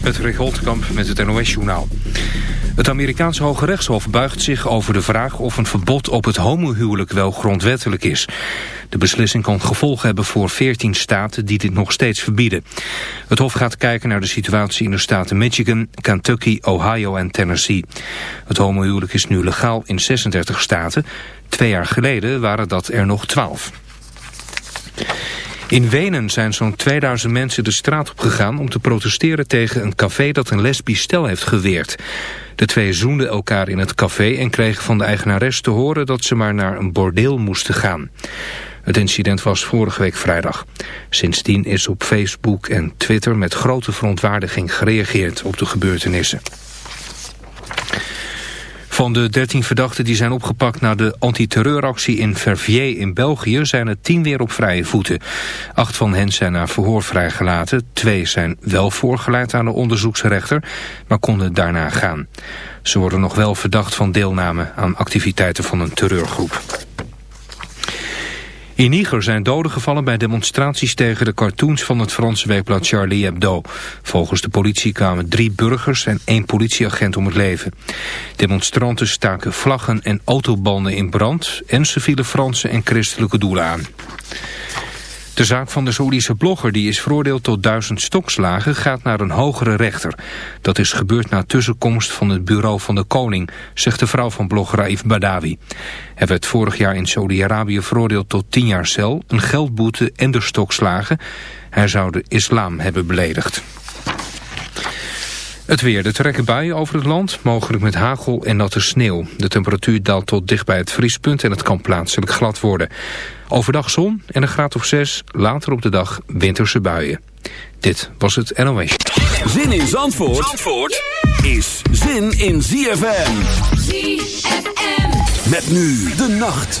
Het met het NOS-journaal. Het Amerikaanse Hoge Rechtshof buigt zich over de vraag of een verbod op het homohuwelijk wel grondwettelijk is. De beslissing kan gevolgen hebben voor 14 staten die dit nog steeds verbieden. Het Hof gaat kijken naar de situatie in de staten Michigan, Kentucky, Ohio en Tennessee. Het homohuwelijk is nu legaal in 36 staten. Twee jaar geleden waren dat er nog 12. In Wenen zijn zo'n 2000 mensen de straat op gegaan om te protesteren tegen een café dat een lesbisch stel heeft geweerd. De twee zoenden elkaar in het café en kregen van de eigenares te horen dat ze maar naar een bordeel moesten gaan. Het incident was vorige week vrijdag. Sindsdien is op Facebook en Twitter met grote verontwaardiging gereageerd op de gebeurtenissen. Van de 13 verdachten die zijn opgepakt na de antiterreuractie in Verviers in België zijn er 10 weer op vrije voeten. Acht van hen zijn naar verhoor vrijgelaten. Twee zijn wel voorgeleid aan de onderzoeksrechter, maar konden daarna gaan. Ze worden nog wel verdacht van deelname aan activiteiten van een terreurgroep. In Niger zijn doden gevallen bij demonstraties tegen de cartoons van het Franse weekblad Charlie Hebdo. Volgens de politie kwamen drie burgers en één politieagent om het leven. Demonstranten staken vlaggen en autobanden in brand en ze vielen Franse en christelijke doelen aan. De zaak van de Saoedische blogger die is veroordeeld tot duizend stokslagen gaat naar een hogere rechter. Dat is gebeurd na tussenkomst van het bureau van de koning, zegt de vrouw van blogger Raif Badawi. Hij werd vorig jaar in Saudi-Arabië veroordeeld tot tien jaar cel, een geldboete en de stokslagen. Hij zou de islam hebben beledigd. Het weer. Er trekken buien over het land, mogelijk met hagel en natte sneeuw. De temperatuur daalt tot dicht bij het vriespunt en het kan plaatselijk glad worden. Overdag zon en een graad of zes, later op de dag winterse buien. Dit was het NOS. Zin in Zandvoort, Zandvoort is zin in ZFM. ZFM. Met nu de nacht.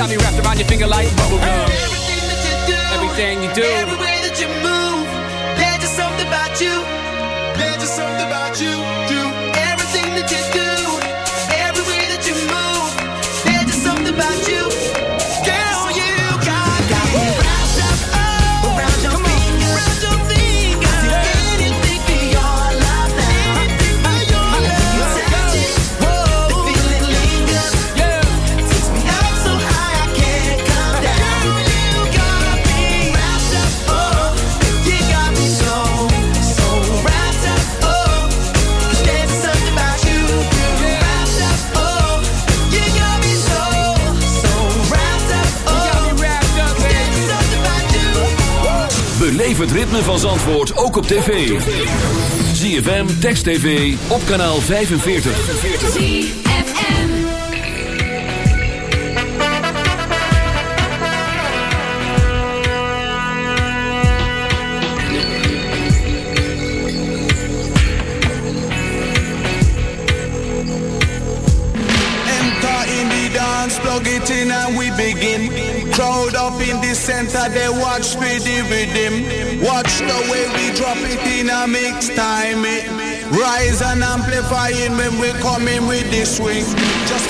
Got me wrapped around your finger like bubblegum. Everything that you do. Everything you do. ritme van Zandvoort ook op tv. ZFM, Text TV, op kanaal 45. En daar in die dance, plug it in and we begin. center, they watch me the rhythm. Watch the way we drop it in a mix time. Eh. Rise and amplifying when we coming with this swing. Just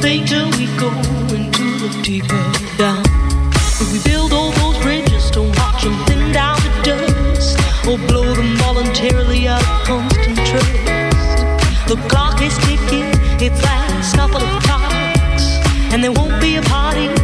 fainter we go into the deeper down. If we build all those bridges, don't watch them thin down to dust, or blow them voluntarily out of constant trust. The clock is ticking, it's last couple of clocks, and there won't be a party.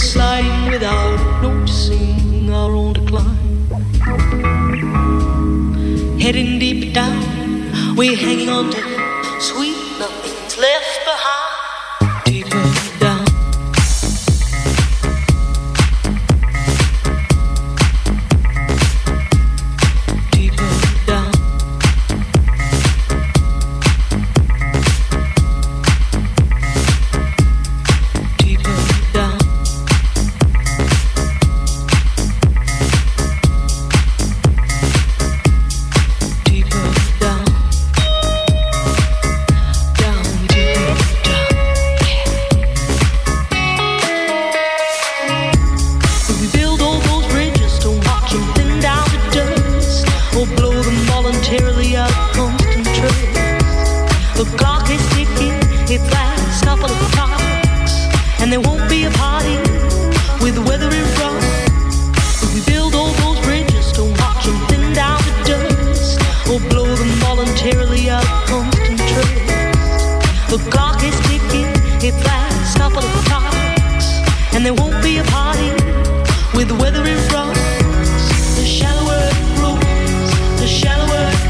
slide without noticing our own decline. Heading deep down, we're hanging on to couple of talks, and there won't be a party with the weather in front. The shallower it grows, the shallower